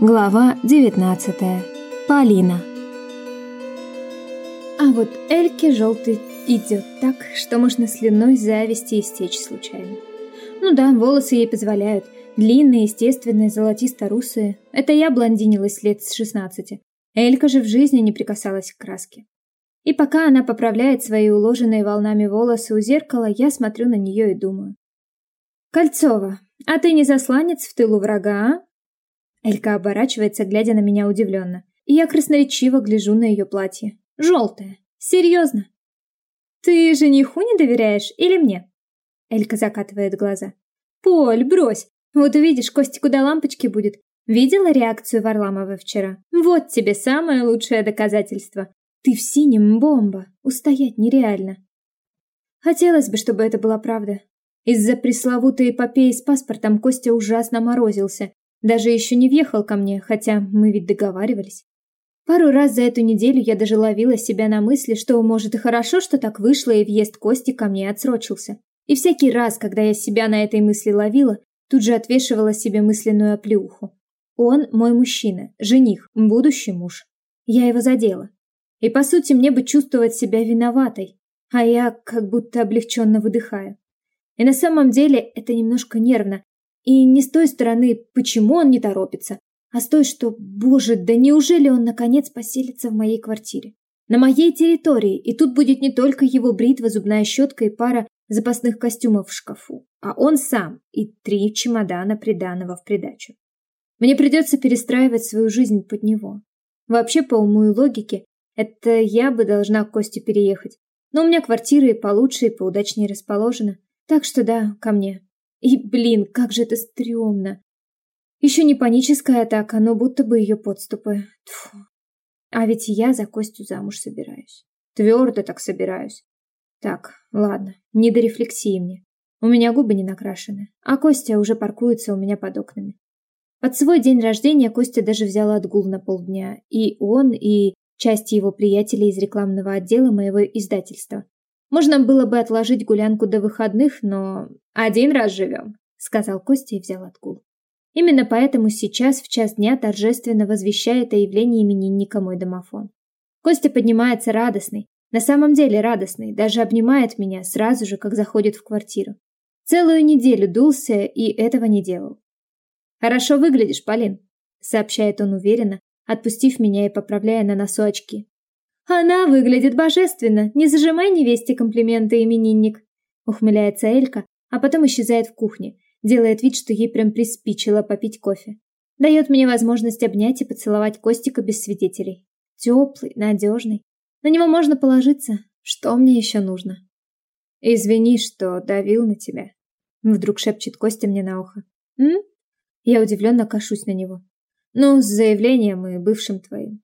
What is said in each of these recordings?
Глава 19. Полина. А вот Эльке желтый идет так, что можно слюной зависти и стечь случайно. Ну да, волосы ей позволяют. Длинные, естественные, золотисто-русые. Это я блондинилась лет с 16. Элька же в жизни не прикасалась к краске. И пока она поправляет свои уложенные волнами волосы у зеркала, я смотрю на нее и думаю. «Кольцова, а ты не засланец в тылу врага, а?» Элька оборачивается, глядя на меня удивленно. И я красноречиво гляжу на ее платье. Желтое. Серьезно. Ты жениху не доверяешь или мне? Элька закатывает глаза. Поль, брось. Вот увидишь, Кости куда лампочки будет. Видела реакцию Варламова вчера? Вот тебе самое лучшее доказательство. Ты в синем бомба. Устоять нереально. Хотелось бы, чтобы это была правда. Из-за пресловутой эпопеи с паспортом Костя ужасно морозился. Даже еще не въехал ко мне, хотя мы ведь договаривались. Пару раз за эту неделю я даже ловила себя на мысли, что, может, и хорошо, что так вышло, и въезд Кости ко мне отсрочился. И всякий раз, когда я себя на этой мысли ловила, тут же отвешивала себе мысленную оплеуху. Он мой мужчина, жених, будущий муж. Я его задела. И, по сути, мне бы чувствовать себя виноватой, а я как будто облегченно выдыхаю. И на самом деле это немножко нервно, и не с той стороны, почему он не торопится, а с той, что, боже, да неужели он наконец поселится в моей квартире? На моей территории, и тут будет не только его бритва, зубная щетка и пара запасных костюмов в шкафу, а он сам и три чемодана приданого в придачу. Мне придется перестраивать свою жизнь под него. Вообще, по уму и логике, это я бы должна к Косте переехать. Но у меня квартира и получше, и поудачнее расположена. Так что да, ко мне. И, блин, как же это стрёмно. Еще не паническая атака, но будто бы ее подступы. Тьфу. А ведь я за Костю замуж собираюсь. Твердо так собираюсь. Так, ладно, не до рефлексии мне. У меня губы не накрашены, а Костя уже паркуется у меня под окнами. Под свой день рождения Костя даже взял отгул на полдня. И он, и часть его приятелей из рекламного отдела моего издательства. Можно было бы отложить гулянку до выходных, но один раз живем, сказал Костя и взял отгул. Именно поэтому сейчас в час дня торжественно возвещает о явлении именинника мой домофон. Костя поднимается радостный, на самом деле радостный, даже обнимает меня сразу же, как заходит в квартиру. Целую неделю дулся и этого не делал. «Хорошо выглядишь, Полин», — сообщает он уверенно, отпустив меня и поправляя на носу очки. Она выглядит божественно. Не зажимай невесте комплименты, именинник. Ухмыляется Элька, а потом исчезает в кухне, делает вид, что ей прям приспичило попить кофе. Дает мне возможность обнять и поцеловать Костика без свидетелей. Теплый, надежный. На него можно положиться. Что мне еще нужно? Извини, что давил на тебя. Вдруг шепчет Костя мне на ухо. М? Я удивленно кашусь на него. Ну, с заявлением и бывшим твоим.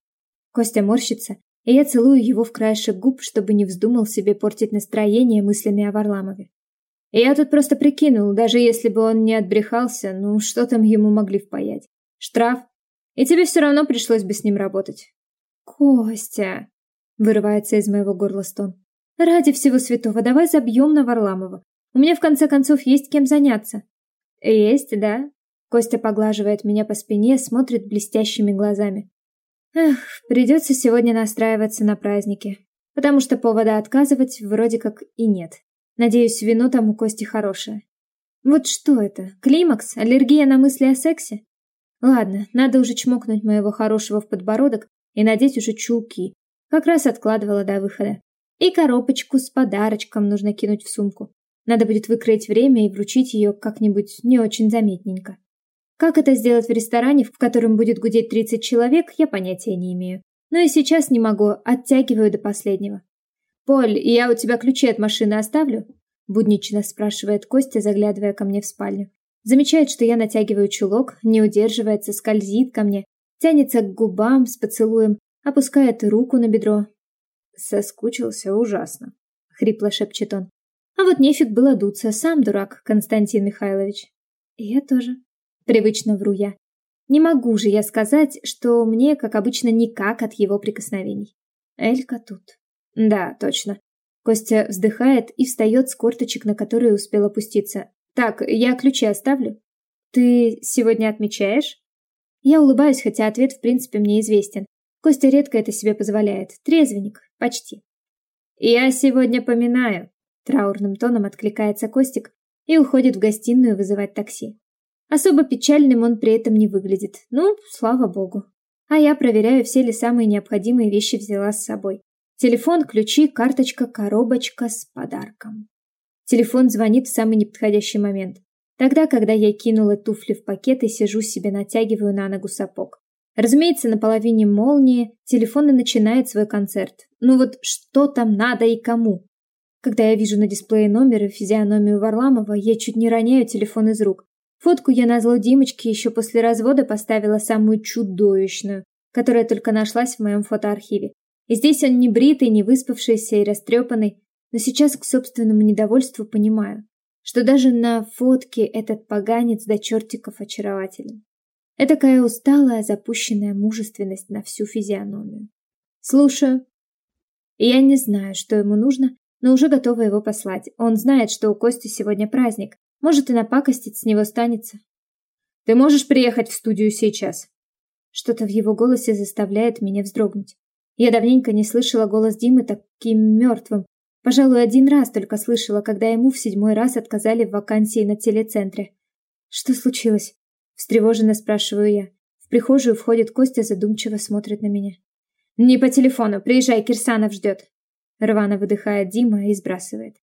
Костя морщится и я целую его в краешек губ, чтобы не вздумал себе портить настроение мыслями о Варламове. Я тут просто прикинул, даже если бы он не отбрехался, ну что там ему могли впаять? Штраф? И тебе все равно пришлось бы с ним работать. Костя, вырывается из моего горла стон. Ради всего святого, давай забьем на Варламова. У меня в конце концов есть кем заняться. Есть, да? Костя поглаживает меня по спине, смотрит блестящими глазами. Эх, придется сегодня настраиваться на праздники, потому что повода отказывать вроде как и нет. Надеюсь, вино там у Кости хорошее. Вот что это? Климакс? Аллергия на мысли о сексе? Ладно, надо уже чмокнуть моего хорошего в подбородок и надеть уже чулки. Как раз откладывала до выхода. И коробочку с подарочком нужно кинуть в сумку. Надо будет выкроить время и вручить ее как-нибудь не очень заметненько. Как это сделать в ресторане, в котором будет гудеть 30 человек, я понятия не имею. Но и сейчас не могу, оттягиваю до последнего. «Поль, я у тебя ключи от машины оставлю?» Буднично спрашивает Костя, заглядывая ко мне в спальню. Замечает, что я натягиваю чулок, не удерживается, скользит ко мне, тянется к губам с поцелуем, опускает руку на бедро. Соскучился ужасно, хрипло шепчет он. А вот нефиг было дуться, сам дурак, Константин Михайлович. Я тоже. Привычно вру я. Не могу же я сказать, что мне, как обычно, никак от его прикосновений. Элька тут. Да, точно. Костя вздыхает и встает с корточек, на которые успел опуститься. Так, я ключи оставлю. Ты сегодня отмечаешь? Я улыбаюсь, хотя ответ в принципе мне известен. Костя редко это себе позволяет. Трезвенник. Почти. «Я сегодня поминаю», — траурным тоном откликается Костик и уходит в гостиную вызывать такси. Особо печальным он при этом не выглядит. Ну, слава богу. А я проверяю, все ли самые необходимые вещи взяла с собой. Телефон, ключи, карточка, коробочка с подарком. Телефон звонит в самый неподходящий момент. Тогда, когда я кинула туфли в пакет и сижу себе натягиваю на ногу сапог. Разумеется, на половине молнии телефон и начинает свой концерт. Ну вот что там надо и кому? Когда я вижу на дисплее номер и физиономию Варламова, я чуть не роняю телефон из рук. Фотку я на Димочке еще после развода поставила самую чудовищную, которая только нашлась в моем фотоархиве. И здесь он не бритый, не выспавшийся и растрепанный, но сейчас к собственному недовольству понимаю, что даже на фотке этот поганец до чертиков очарователен. Этакая усталая, запущенная мужественность на всю физиономию. Слушаю. Я не знаю, что ему нужно, но уже готова его послать. Он знает, что у Кости сегодня праздник, может, и напакостить с него станется. Ты можешь приехать в студию сейчас? Что-то в его голосе заставляет меня вздрогнуть. Я давненько не слышала голос Димы таким мертвым. Пожалуй, один раз только слышала, когда ему в седьмой раз отказали в вакансии на телецентре. Что случилось? Встревоженно спрашиваю я. В прихожую входит Костя, задумчиво смотрит на меня. Не по телефону, приезжай, Кирсанов ждет. Рвано выдыхает Дима и сбрасывает.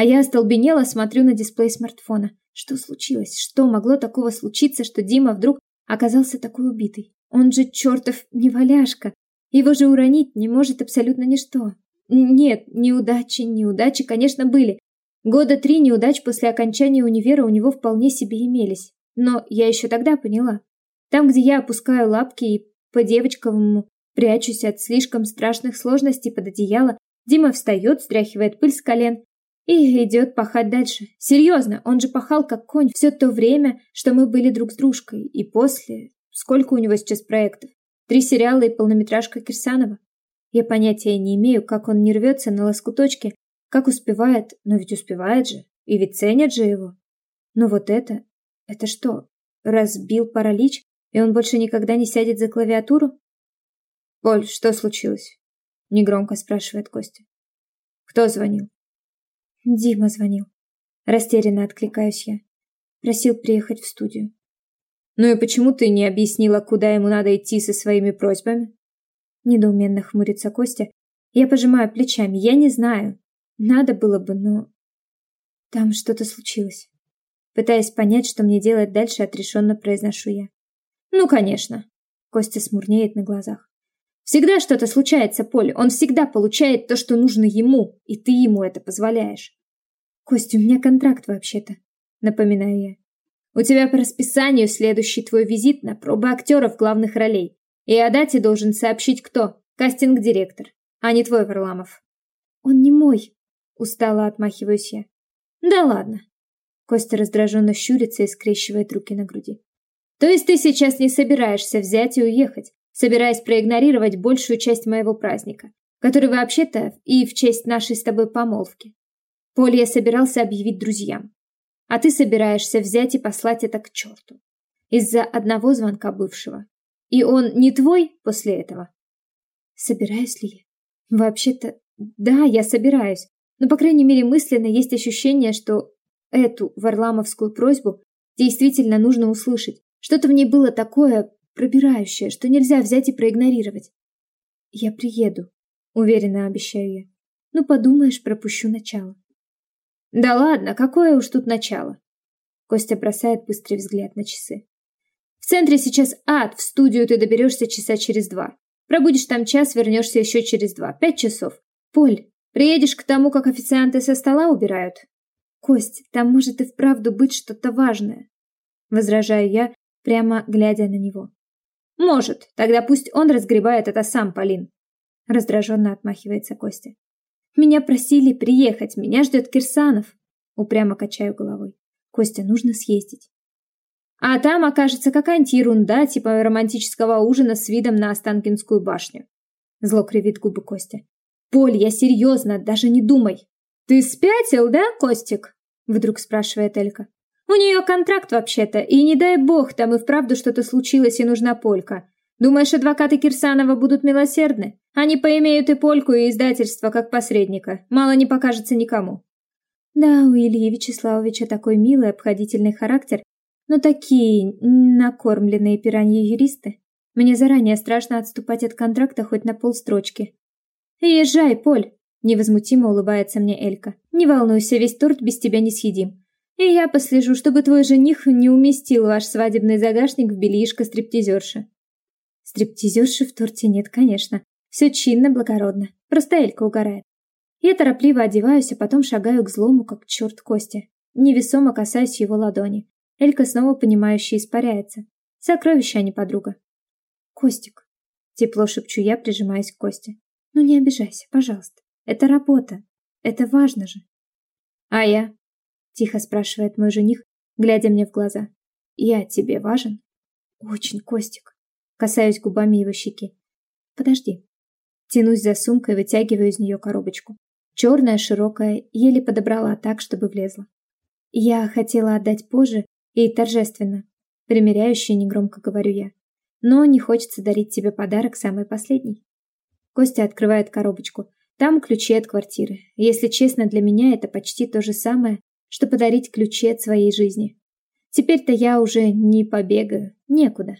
А я остолбенела, смотрю на дисплей смартфона. Что случилось? Что могло такого случиться, что Дима вдруг оказался такой убитый? Он же чертов неваляшка. Его же уронить не может абсолютно ничто. Нет, неудачи, неудачи, конечно, были. Года три неудач после окончания универа у него вполне себе имелись. Но я еще тогда поняла. Там, где я опускаю лапки и по-девочковому прячусь от слишком страшных сложностей под одеяло, Дима встает, стряхивает пыль с колен и идет пахать дальше. Серьезно, он же пахал как конь все то время, что мы были друг с дружкой. И после... Сколько у него сейчас проектов? Три сериала и полнометражка Кирсанова. Я понятия не имею, как он не рвется на лоскуточке, как успевает, но ведь успевает же, и ведь ценят же его. Но вот это... Это что, разбил паралич, и он больше никогда не сядет за клавиатуру? «Поль, что случилось?» — негромко спрашивает Костя. «Кто звонил?» Дима звонил. Растерянно откликаюсь я. Просил приехать в студию. Ну и почему ты не объяснила, куда ему надо идти со своими просьбами? Недоуменно хмурится Костя. Я пожимаю плечами. Я не знаю. Надо было бы, но... Там что-то случилось. Пытаясь понять, что мне делать дальше, отрешенно произношу я. Ну, конечно. Костя смурнеет на глазах. Всегда что-то случается, Поль. Он всегда получает то, что нужно ему, и ты ему это позволяешь. Костя, у меня контракт вообще-то, напоминаю я. У тебя по расписанию следующий твой визит на пробы актеров главных ролей. И о дате должен сообщить кто? Кастинг-директор, а не твой Варламов. Он не мой, устало отмахиваюсь я. Да ладно. Костя раздраженно щурится и скрещивает руки на груди. То есть ты сейчас не собираешься взять и уехать, собираясь проигнорировать большую часть моего праздника, который вообще-то и в честь нашей с тобой помолвки. Поле я собирался объявить друзьям. А ты собираешься взять и послать это к черту. Из-за одного звонка бывшего. И он не твой после этого? Собираюсь ли я? Вообще-то, да, я собираюсь. Но, по крайней мере, мысленно есть ощущение, что эту варламовскую просьбу действительно нужно услышать. Что-то в ней было такое пробирающее, что нельзя взять и проигнорировать. Я приеду, уверенно обещаю я. Ну, подумаешь, пропущу начало. Да ладно, какое уж тут начало. Костя бросает быстрый взгляд на часы. В центре сейчас ад, в студию ты доберешься часа через два. Пробудешь там час, вернешься еще через два. Пять часов. Поль, приедешь к тому, как официанты со стола убирают? Кость, там может и вправду быть что-то важное. Возражаю я, прямо глядя на него. Может, тогда пусть он разгребает это сам, Полин. Раздраженно отмахивается Костя. Меня просили приехать, меня ждет Кирсанов. Упрямо качаю головой. Костя, нужно съездить. А там окажется какая-нибудь ерунда, типа романтического ужина с видом на Останкинскую башню. Зло кривит губы Костя. Поль, я серьезно, даже не думай. Ты спятил, да, Костик? Вдруг спрашивает Элька. У нее контракт вообще-то, и не дай бог, там и вправду что-то случилось и нужна полька. Думаешь, адвокаты Кирсанова будут милосердны? Они поимеют и польку, и издательство, как посредника. Мало не покажется никому. Да, у Ильи Вячеславовича такой милый, обходительный характер, но такие накормленные пираньи-юристы. Мне заранее страшно отступать от контракта хоть на полстрочки. «Езжай, Поль!» — невозмутимо улыбается мне Элька. «Не волнуйся, весь торт без тебя не съедим. И я послежу, чтобы твой жених не уместил ваш свадебный загашник в бельишко стриптизерши. Стриптизерши в торте нет, конечно. Все чинно, благородно. Просто Элька угорает. Я торопливо одеваюсь, а потом шагаю к злому, как черт Кости. Невесомо касаюсь его ладони. Элька снова понимающе испаряется. Сокровище, а не подруга. Костик. Тепло шепчу я, прижимаясь к Косте. Ну не обижайся, пожалуйста. Это работа. Это важно же. А я? Тихо спрашивает мой жених, глядя мне в глаза. Я тебе важен? Очень, Костик. Касаюсь губами его щеки. Подожди. Тянусь за сумкой, вытягиваю из нее коробочку. Черная, широкая, еле подобрала так, чтобы влезла. Я хотела отдать позже и торжественно. Примеряющая негромко говорю я. Но не хочется дарить тебе подарок самый последний. Костя открывает коробочку. Там ключи от квартиры. Если честно, для меня это почти то же самое, что подарить ключи от своей жизни. Теперь-то я уже не побегаю, некуда.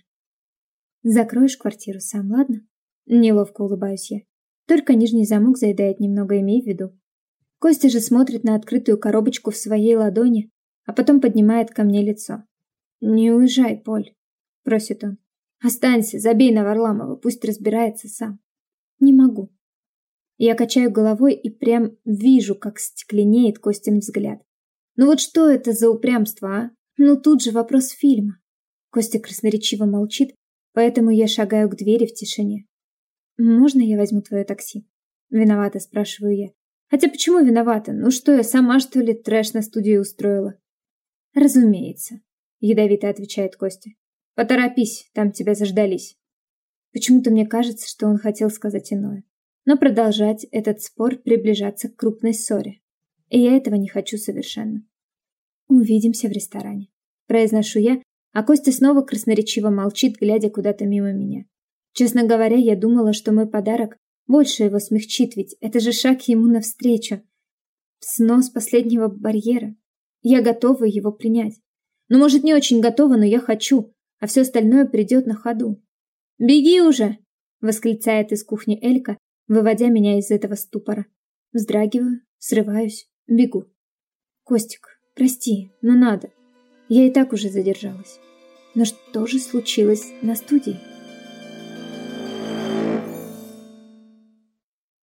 Закроешь квартиру сам, ладно? Неловко улыбаюсь я. Только нижний замок заедает немного, имей в виду. Костя же смотрит на открытую коробочку в своей ладони, а потом поднимает ко мне лицо. «Не уезжай, Поль», — просит он. «Останься, забей на Варламова, пусть разбирается сам». «Не могу». Я качаю головой и прям вижу, как стекленеет Костин взгляд. Ну вот что это за упрямство, а? Ну тут же вопрос фильма. Костя красноречиво молчит, поэтому я шагаю к двери в тишине. «Можно я возьму твое такси?» Виновата, спрашиваю я. Хотя почему виновата? Ну что, я сама, что ли, трэш на студию устроила? Разумеется, ядовито отвечает Костя. Поторопись, там тебя заждались. Почему-то мне кажется, что он хотел сказать иное. Но продолжать этот спор приближаться к крупной ссоре. И я этого не хочу совершенно. «Увидимся в ресторане», – произношу я, а Костя снова красноречиво молчит, глядя куда-то мимо меня. Честно говоря, я думала, что мой подарок больше его смягчит, ведь это же шаг ему навстречу. Снос последнего барьера. Я готова его принять. Ну, может, не очень готова, но я хочу, а все остальное придет на ходу. «Беги уже!» — восклицает из кухни Элька, выводя меня из этого ступора. Вздрагиваю, срываюсь, бегу. Костик, Прости, но надо. Я и так уже задержалась. Но что же случилось на студии?